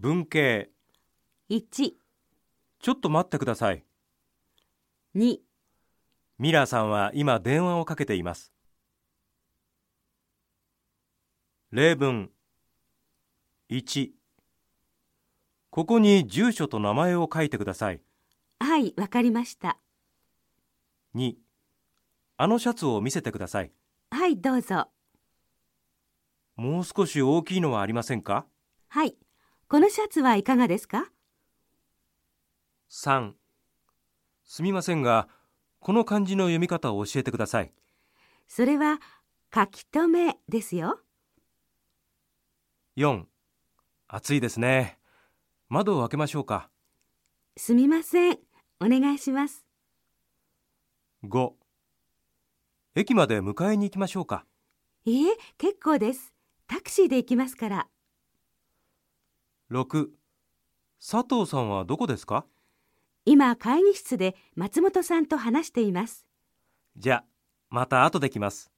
文系。1、ちょっと待ってください。2、ミラーさんは今電話をかけています。例文。1ここに住所と名前を書いてください。はい、わかりました。2あのシャツを見せてください。はい、どうぞ。もう少し大きいのはありませんか？はい、このシャツはいかがですか？3すみませんがこの漢字の読み方を教えてくださいそれは書き留めですよ。4暑いですね窓を開けましょうかすみません。お願いします。5駅まで迎えに行きましょうかいいえ、結構です。タクシーで行きますから。6佐藤さんはどこですか？今、会議室で松本さんと話しています。じゃあまた後で来ます